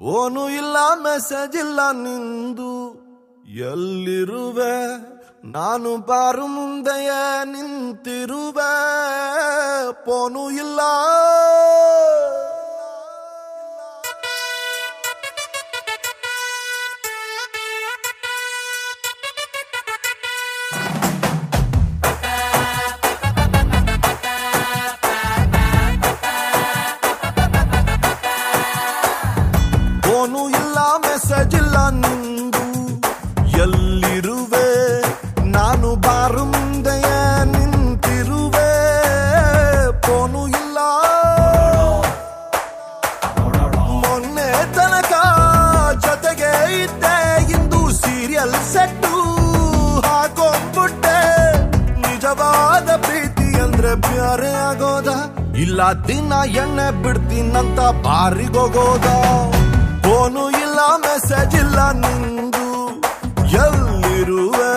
Phone ಇಲ್ಲ message ಇಲ್ಲ ನಿಂದು ಎಲ್ಲಿರುವೆ ನಾನು ಬಾರು ಮುಂದೆಯ ನಿಂತಿರುವೆ ಫೋನು ಇಲ್ಲ ಅಂದ್ರೆ ಬ್ಯಾರೆ ಆಗೋದ? ಇಲ್ಲ ದಿನ ಎಣ್ಣೆ ಬಿಡ್ತೀನಂತ ಬಾರಿಗೋಗೋದ ಫೋನು ಇಲ್ಲ ಮೆಸೇಜ್ ಇಲ್ಲ ನಿಂದು. ಎಲ್ಲಿರುವೆ?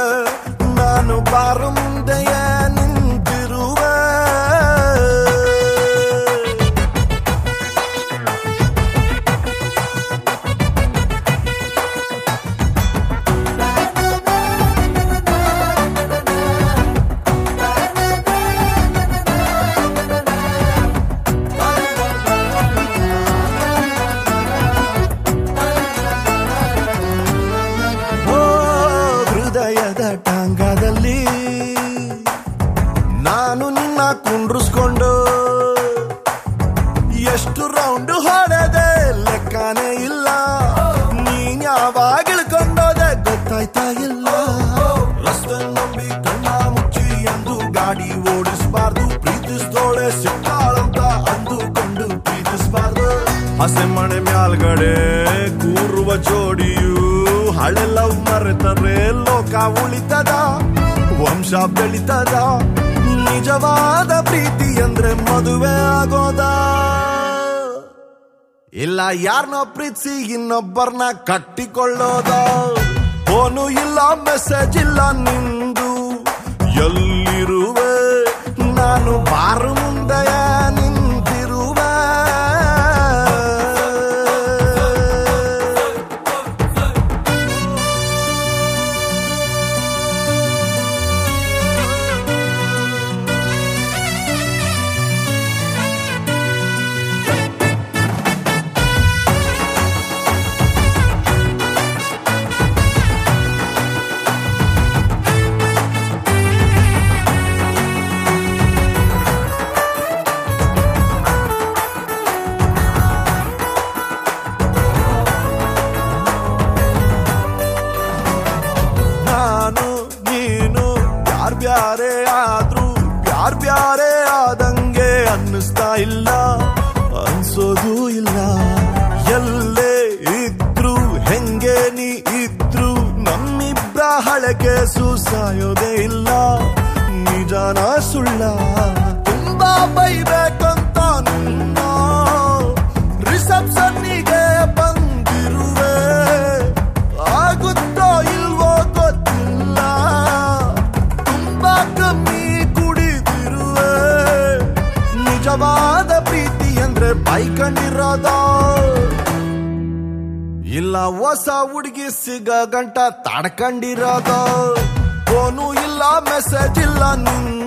ನಾನು ಬಾರು ಮುಂದೆಯೇ ಹೃದಯದ ಟಾಂಗದಲ್ಲಿ ನಾನು ನಿನ್ನ ಕುಂಡ್ರಿಸ್ಕೊಂಡು ಎಷ್ಟು ಹಸೆ ಮಣೆ ಮ್ಯಾಲ್ಗಡೆ ಕೂರುವ ಜೋಡಿಯು ಹಳೆ ಲವ್ ಮರೆತರೆ, ಲೋಕ ಉಳಿತದ, ವಂಶ ಬೆಳಿತದ, ನಿಜವಾದ ಪ್ರೀತಿ ಅಂದ್ರೆ ಮದುವೆ ಆಗೋದ. ಇಲ್ಲ ಯಾರನ್ನ ಪ್ರೀತಿಸಿ ಇನ್ನೊಬ್ಬರನ್ನ ಕಟ್ಟಿಕೊಳ್ಳೋದ. ಫೋನು ಇಲ್ಲ ಮೆಸೇಜ್ ಇಲ್ಲ ನಿಂದು ಅನ್ಸೋದು ಇಲ್ಲ. ಎಲ್ಲೇ ಇದ್ರು ಹೆಂಗೆ ನೀ ಇದ್ರು ನಮ್ಮಿಬ್ಬ ಹಳಕೆ ಸುಸಾಯೋದೇ ಇಲ್ಲ. ನಿಜಾನ ಸುಳ್ಳ. ತುಂಬಾ ಬೈಬೇಕಂತ ನಿನ್ನ ರಿಸೆಪ್ಷನ್ನಿಗೆ ಬಂದಿರುವೆ. ಆಗುತ್ತೋ ಇಲ್ವೋ ಗೊತ್ತಿಲ್ಲ. ತುಂಬಾ ಕಮ್ಮಿ ಅಂದ್ರೆ ಬೈಕಂಡಿರೋದ ಇಲ್ಲ ಹೊಸ ಹುಡುಗಿ ಸಿಗ ಗಂಟ ತಡ್ಕೊಂಡಿರೋದ? ಫೋನು ಇಲ್ಲ ಮೆಸೇಜ್ ಇಲ್ಲ ನಿಂದು